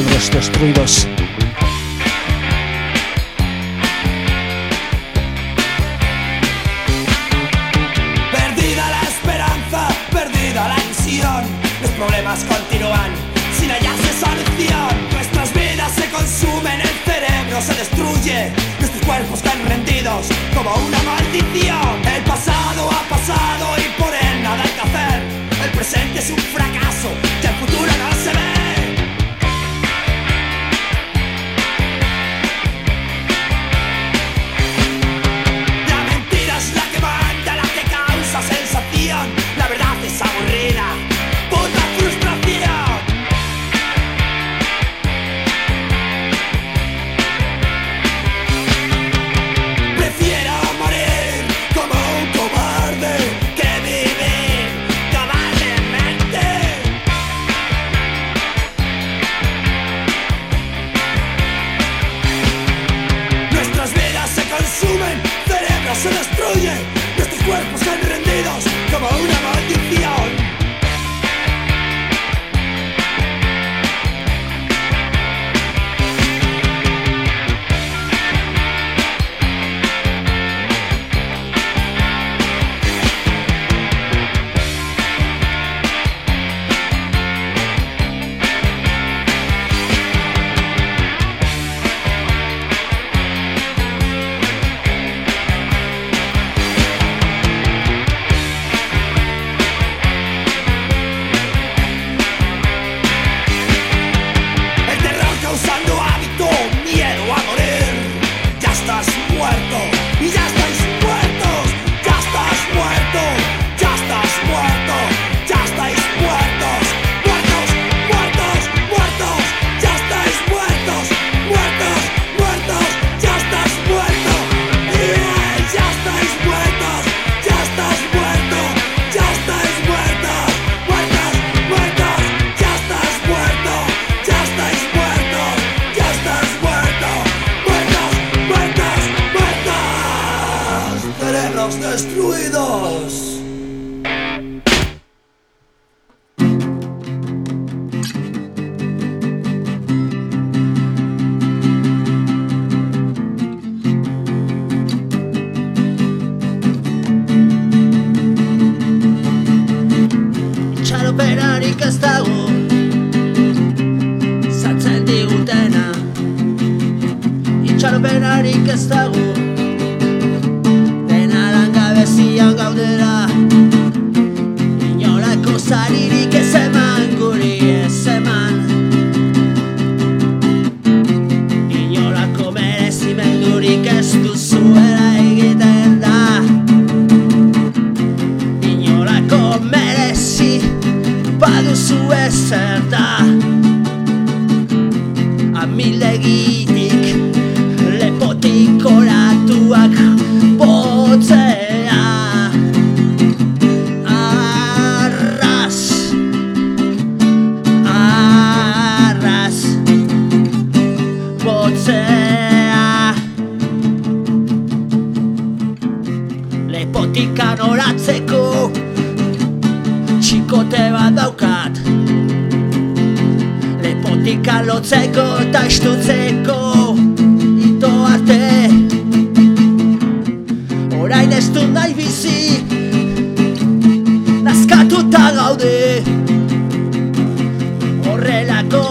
cerebros destruidos. bikote bat daukat. Lepotik alotzeko eta istutzeko Ito arte. Orain ez du nahi bizi Nazkatuta gaude. Horrelako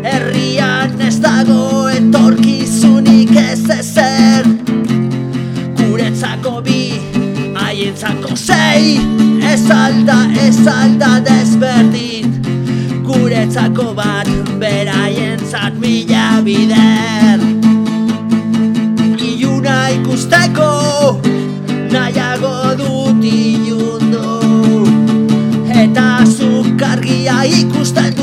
herrian ez dago etorkizunik ez ezer. Guretzako bi, haientzako zei Guretzako bi, haientzako zei salda ez salda desberdin. Guretzako bat beraientzat mila bider. Iluna ikusteko nahiago dut ilundo Eta zukargia ikusten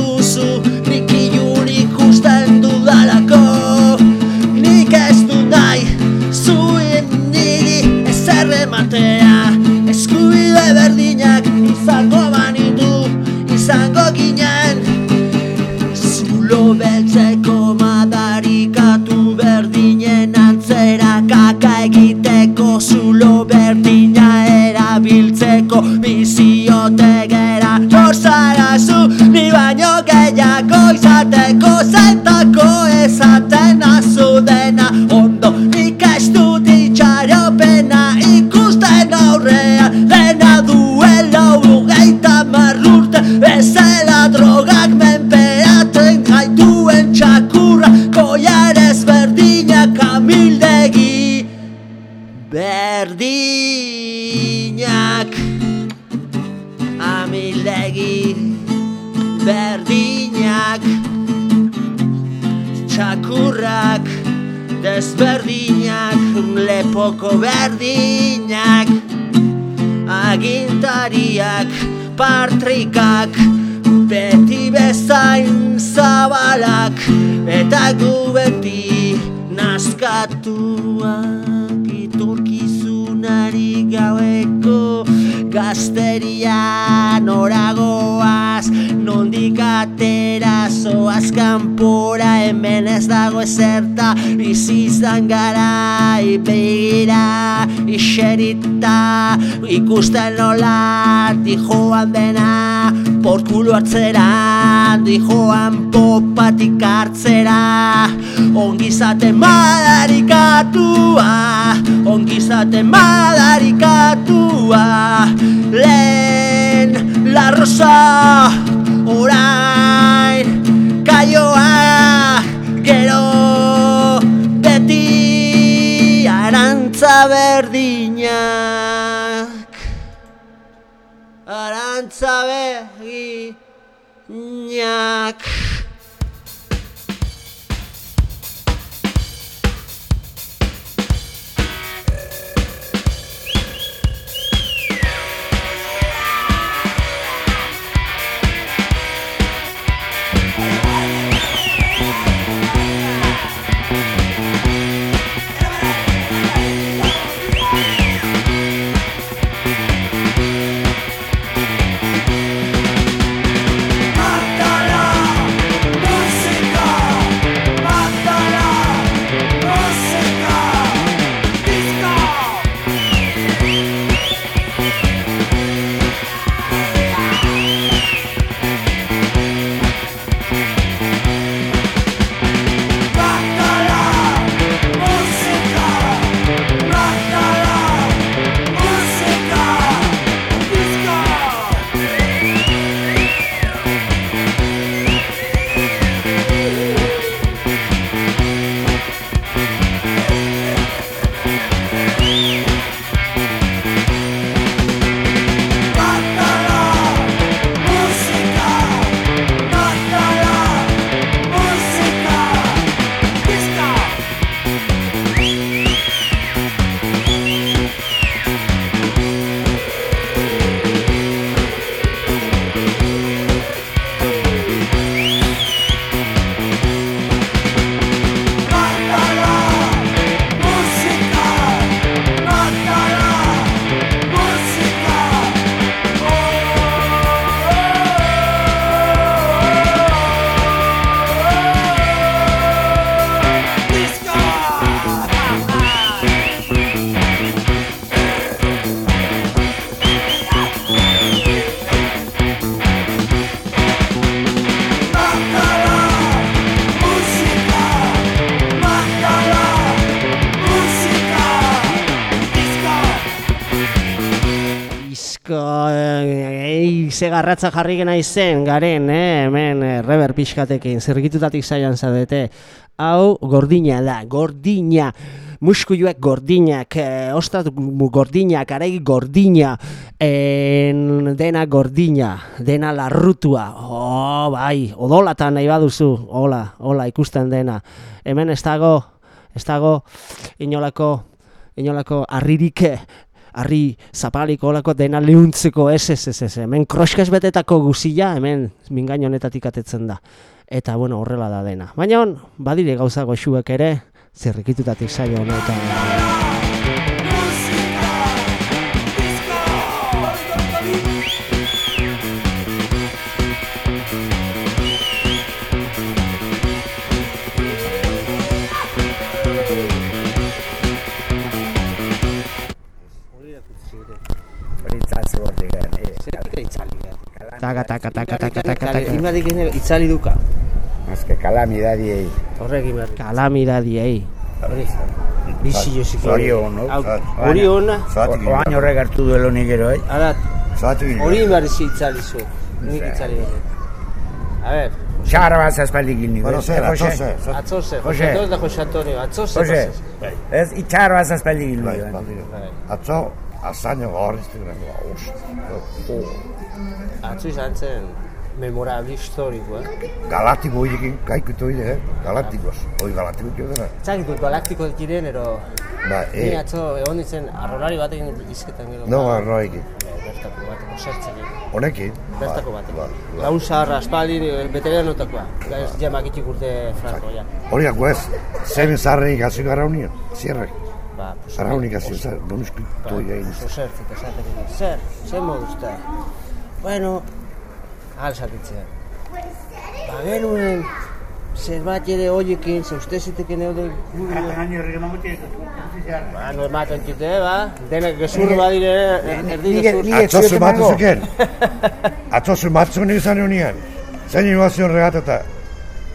zabalak Eta gu beti Nazkatuak. Iturkizunari gaueko Gazteria noragoaz Nondik atera zoaz kanpora Hemen ez dago ezerta Bizi izan gara Begira Iserita Ikusten nola Dijoan dena Porkulo hartzera Dijoan popatik hartzera. Ongizate madarikatua Ongizate madarikatua Lehen La rosa Orain Kaioa Gero Beti Arantza berdinak. Arantza berdinak ze garratza jarri gena izen, garen, eh? hemen eh, rever pixkatekin, zirgitutatik zailan zadete. Hau, gordina da, gordina. Muskuluek gordinak, eh, ostat gordinak, arai gordina, en, dena gordina, dena larrutua. Oh, bai, odolatan nahi baduzu, hola, hola, ikusten dena. Hemen ez dago, ez dago, inolako, inolako arririk harri zapalik olako dena lehuntzeko ez ez ez ez, hemen kroskaz betetako guzia, hemen mingain honetatik atetzen da. Eta bueno, horrela da dena. Baina hon, badire gauza goxuek ere, zirrikitutatik saio honetan. Taka, taka, taka, taka, taka, taka. Inbadik itzali duka. Azke kalamidadiei. Horrekin behar. Kalamidadiei. Hori. Bizi josik. Zorion, no? Hori hona. Oain horrek hartu duelo nik gero, eh? Ara, Zati hori behar izi itzali zu. Nik itzali behar. A ver, Xarra bat zazpaldik gilnik. Bueno, zer, atzo zer. atzo ze, Jose. Da Jose ez itxarra bat zazpaldik Bai, gilnik. bai. Atzo, azaino gorriztu garen, oso. Atzo izan zen memorable historiko, eh? Galaktiko horiekin, kaikutu hile, eh? Galaktikos. Hoi galaktiko tio dena. Zagitut galaktiko diren, ero... Ba, Ni e, atzo egon ditzen arrolari batekin izketan gero. no, arroekin. Bertako bateko sertzekin. Honekin? Bertako Ba, bateko. ba, Laun zaharra, aspaldi, beteranotakoa. Gaiz, jamak itxik urte franko, ja. Horiak guez, zemen zarrenik hasi gara union, zierrak. Ba, pues, Zarraunik hasi zara, non eskutu egin. Oso zertzit esaten zer, zer moduzta. Bueno, ahal esatitzea. Ba, genuen, zerbait ere hoiekin, ze uste ziteken eude Ba, no ematen txute, ba, denak gezurro badire, erdi gezurro. Atzo zumatu zuken. Atzo zumatu zuken izan union. Zein inbazio regatata.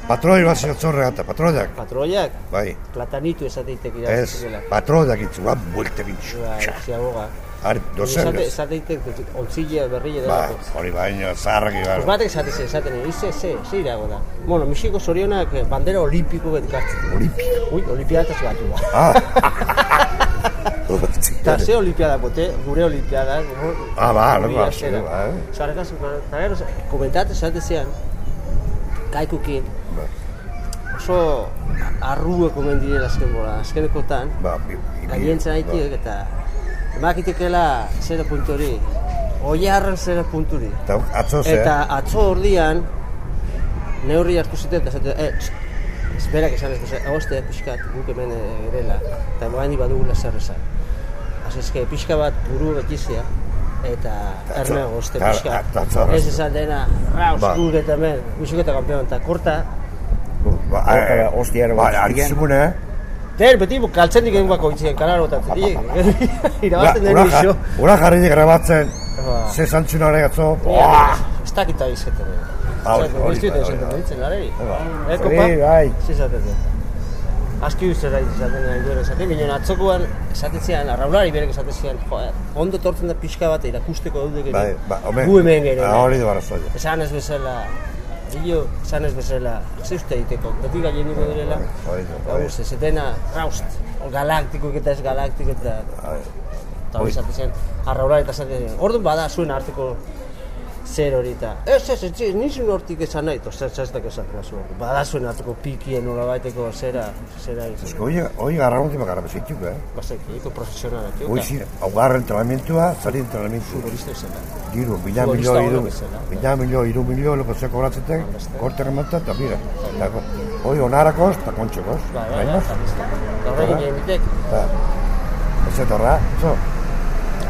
Patroi inbazio zon regata, patroiak. Patroiak, Bai, platanitu esateitek ez, irazitela. patroiak itzu, bat buelte bintxu. Ba, ziagoga. Dozen, ez. Esateitek, ontzile berrile Ba, delako. hori baino, zaharrak Pues ibar. batek esaten zen, esaten, ize, ze, ze irago da. Bueno, Mexiko zorionak eh, bandera olimpiko bet gartzen. Olimpiko? Ui, olimpiada eta batu da. Ah. Eta ze olimpiada bote, gure olimpiada. Ah, ba, ba, eh. Zarretaz, eta gero, komentate esate zean, kaikukin, Ba. Oso arrue komen direla azken bola, azkenekotan, Ba, gainentzen haitik, eta emakitekela zera puntu hori, oiarren zera puntu hori. Eta atzo ze, Eta atzo ordian, neurri hartu zuten, eta zate, eh, tsk, ez berak esan ez duzen, agoste pixkat guk hemen eh, gerela, eta baini badugula zer esan. Asi eske, pixka bat buru betizia, eta erne agoste pixka. Ez esan dena, raus, Ba. guk eta hemen, musuketa kampeon, eta korta, ba, eh, hostiaro ba, bat ziren. aritzimune, eh? Der, beti bu- kaltzen diken guako itzien kanaro eta zeti, irabazten den Ura- iso. Ura jarri grabatzen, Ba. ze zantzuna hori atzo. Ez dakita. Ah, hori, hori, Guztiut ditzen, lareri. Eh, bai. Zizaten den. Aski uzera izaten nahi duen esaten, atzokoan esaten zian, arraulari berek esaten zian, joder, ondo tortzen da pixka bat erakusteko daude gero. Bai, ba, home, Gu hemen gero. ah, hori du barazoia. Esan ez bezala, Dio, esan ez bezala, ze uste egiteko, beti gaien dugu direla, Hori du, Ba, bai. uste, zetena, raust, galaktiko eta ez galaktiko eta... Bai. Eta hori esaten zen, arraulari eta esaten zen, orduan bada zuen arteko zer hori eta... Ez, ez, ez, ez, nizun hortik esan nahi, txastak esaten da zuen. Bada zuen arteko pikien nola baiteko zera, zera izan. Esko, hoi, hoi garramonti bakarra bezituk, eh? Basek, eko profesionalak, Hoi zin, hau garra entrenamentua, zari entrenamentu. Futbolista izan. Diru, bila milio, iru, bila milio, iru milio, loko ze kobratzeten, korte remata, eta bira. Hoi onarakoz, eta kontxokoz. Ba, ba, ba, eta horrekin egin Ba, ez etorra, zo.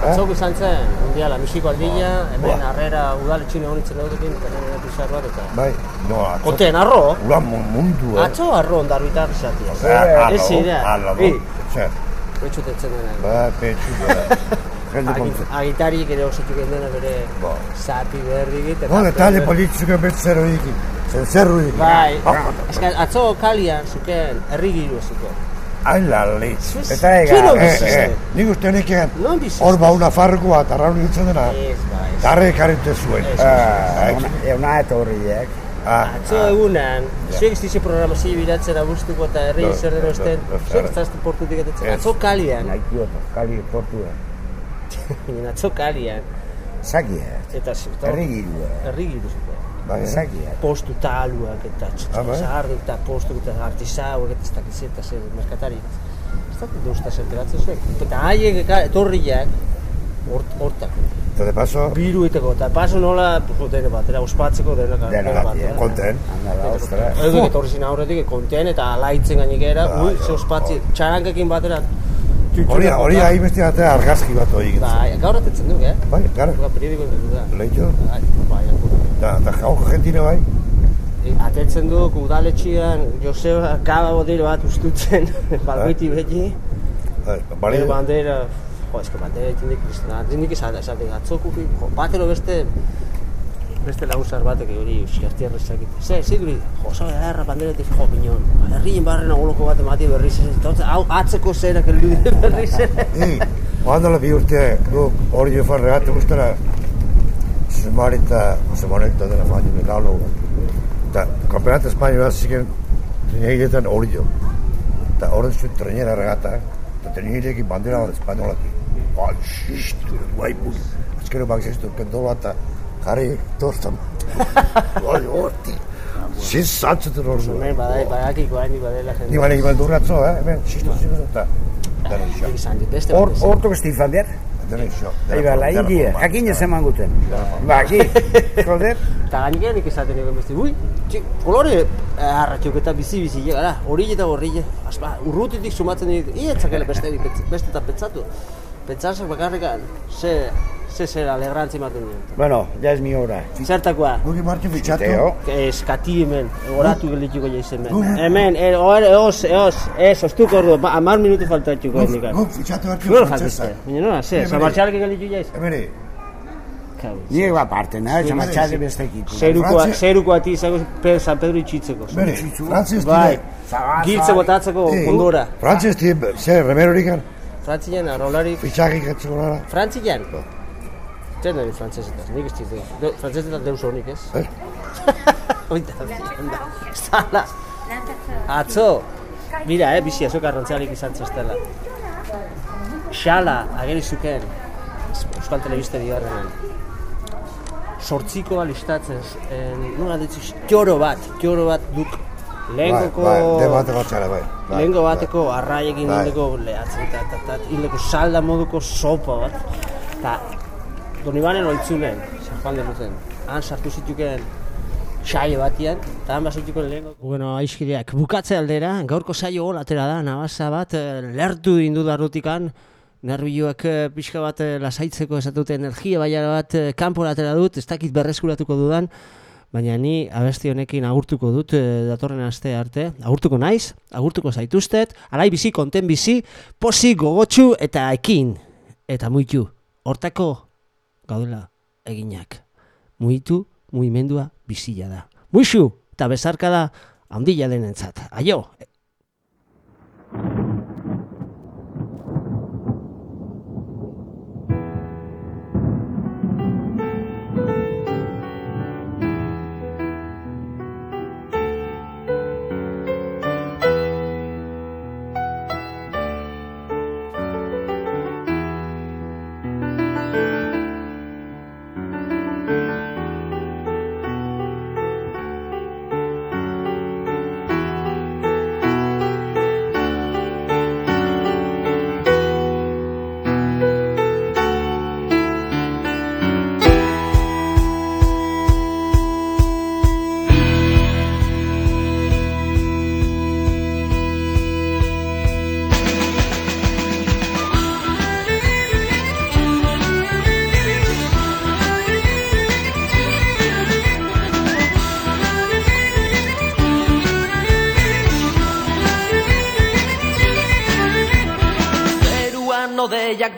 Atzok izan zen, mundiala, Mexiko aldila, hemen Buah. harrera udaletxune honitzen daudekin, eta nire pixar bat, eta... Bai, no, atzo. Koten arro? Ula mu- mundu, eh? Atzo arro ondarbitar izatia. Ah, Ez zira. Ala, Ei, Zer, Betxutetzen dena. ba, petxu, ba. Jende kontze. Agitarik ere osatik dena bere Ba. zati berri egiten. No, detalle politiko bet zer horikin. Zer zer horikin. Bai, Ah, atzo kalian zuken herri giru zuken. Ai, la leitz. Eta ega, eh, eh, eh, nik uste honek egan, hor ba una farrikoa, eta raun nintzen dena, ba, darre ekarrite zuen. Ah, Euna eta horriek. Ah, Atzo egunan, zuek ez dize programazio biratzen agustuko eta herri zer den no, osten, no, no, zuek ez zazte portutik etetzen. Ez. Atzo kalian, Naikioto, kali portua. Baina atzo kalian, Zakiet. eta zuta. Herri girua. Herri giru. Bai, eh? Postu taluak eta Ah, bai? txarri eta postu eta artisauak eta ez dakiz eta zer merkatari. Ez dakit duzta zenteratzen zuek. Eta haiek etorriak, hort- hortak. Eta de paso, Biru iteko, eta paso nola, pues, dene batera, ospatzeko dena Dena bat, eh? konten. Ostra. Edo etorri zin aurretik, konten eta alaitzen gainikera, Bai, ui, ze ospatzi, txarankekin batera. hori, hori ahi beste batea argazki bat hori. Bai, gaur atetzen du, eh? Bai, gara, Gaur periodiko egin da. lehitu. Bai, bai. Da, da jauko jentine bai. E, Atetzen du udaletxian Joseba Kaba bodero bat ustutzen, balbiti beti. Bai, bali, bandera, Jo, eske bandera egiten dik kristona. Nik esan, esaten, atzokuki, jo, batero beste, beste lagusar batek hori euskaztiarra ezakit. Ze, ze duri, jo, zabe, erra banderetik, jo, pinon, herrien barren agoloko bat emati berriz ez, hau atzeko zerak heldu dire berriz ere. I, oandala bi urte, hori jo fan regate dela baino, legalo. Eta, kampeonato espainioa ziken, trenegiletan hori jo. Eta horren zuen trenera regata, eta trenegilekin bandera espainolaki. Bai, xistu, guai, bui. Azkero bak zestu, kendola eta jarri tortan. Bai, horti. Zin zantzuten hor du. Hemen badai, badakiko haini badela jende. Ni bale egin durratzo, eh? Hemen, gesti fander. Dena iso. Ahí va, la india. Jakin ez eman guten. Ba, aquí. Joder. Eta gainean ikizaten egon beste, ui, txik, kolore harratxok eta bizi-bizi, gara, hori eta horri, aspa, urrutitik sumatzen dit, ietzakele beste, beste eta pentsatu. Pentsazak bakarrikan, ze, ze zer alegrantzi ematen duen. Bueno, ya es mi hora. Zertakoa? Gugi martxu fitxatu. Teo. Eskati hemen, oratu gelituko jaizen hemen. Hemen, er, or, eos, eos, ez, ostuko ordu, ba, amar minutu faltatxuko Guk, hendikan. guk fitxatu bertio Nola frantzesa. faltazte? Baina nola, ze, Hemen, zamartxalekin gelitu jaiz? Hemeri, Ni va parte, na, Sí, chama sí. chade beste ekipo. Zeruko, Frantzi- zeruko ati izango Pe- San Pedro itxitzeko. hemeri, frantzez Bai, giltze botatzeko Eh, ondora. Frantzez dire, zer, remerikan, Frantzian, arrolarik, fitxakik etzeko nara. Frantzian? Zer nari frantzesetaz, nik ez ditu. De- Frantzesetan deus honik, ez? Eh? Oita, onda, zala. Atzo, mira, eh, bizi, azok arrantzialik izan txastela. Xala, ageri zuken, Euskal Telebiste bigarrenan. Sortzikoa listatzen, en, nola ditzu, txoro bat, txoro bat duk. Lehengoko... Bai, bai, batxara, bai. Bai, Lehenko bai. bateko arraiekin Bai. hildeko lehatzen, eta, eta, eta, hildeko salda moduko sopa bat. Eta Donibanen oitzunen, San Juan. Han sartu zituken saio batian, eta han basituko lehenko... Bueno, aizkideak, bukatze aldera, gaurko saio hol atera da, nabasa bat, eh, lertu indu darrutikan, nervioak eh, pixka bat eh, lasaitzeko esatute energia baiara bat kanpora atera dut, ez dakit berreskuratuko dudan, baina ni abesti honekin agurtuko dut datorren aste arte. Agurtuko naiz, agurtuko zaituztet, alai bizi, konten bizi, posi, gogotsu eta ekin, eta muitu. Hortako gaudela eginak. Muitu, muimendua bizila da. Muixu, eta bezarka da, handila denentzat. Aio,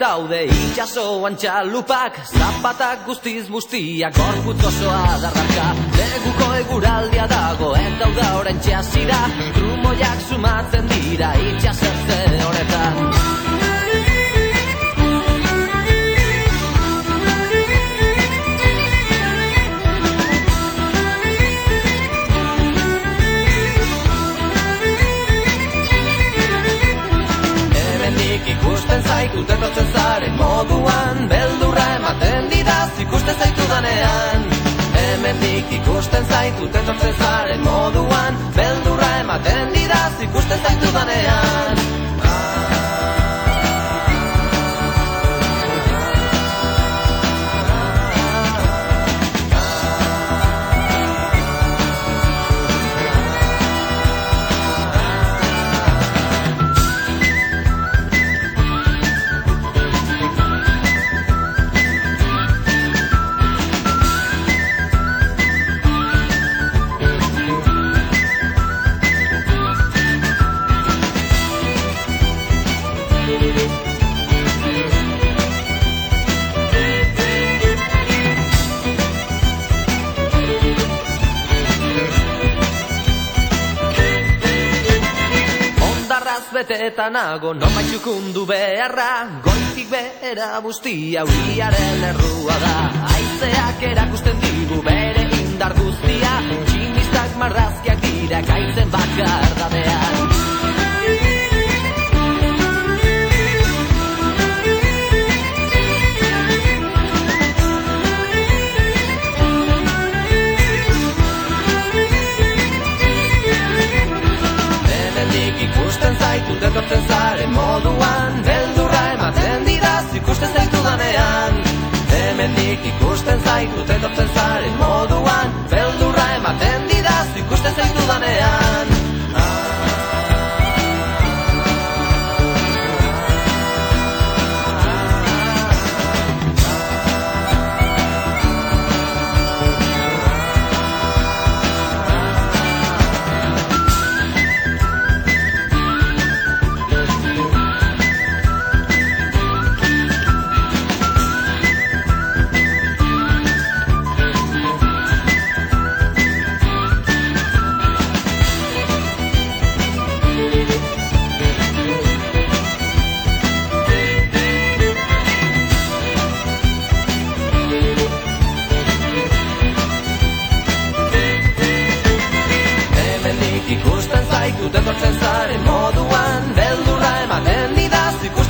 daude itxasoan txalupak Zapatak guztiz bustiak gorputz osoa darraka Neguko eguraldia dago eta uda orain txasira Trumoiak sumatzen dira itxasertze honetan zaitut etortzen zaren moduan Beldurra ematen didaz ikusten zaitu danean. Hemendik ikusten zaitut etortzen zaren moduan Beldurra ematen didaz ikusten zaitu danean beteta nago Nonbait txukundu beharra. Goitik behera guztia Uriaren errua da. Aizeak erakusten digu bere indar guztia. Tximistak marrazkiak dira etortzen zaren moduan Beldurra ematen didaz ikusten zaitu danean Hemendik ikusten zaitut etortzen zaren moduan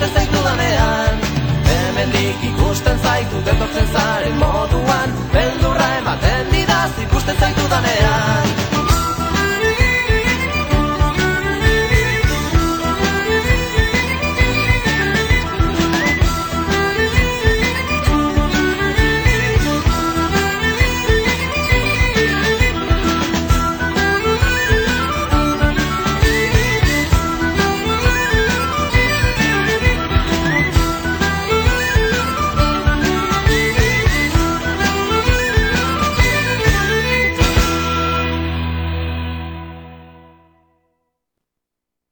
ikusten zaitu danean Hemendik ikusten zaitut etortzen zaren moduan. Beldurra ematen didaz ikusten zaitu danean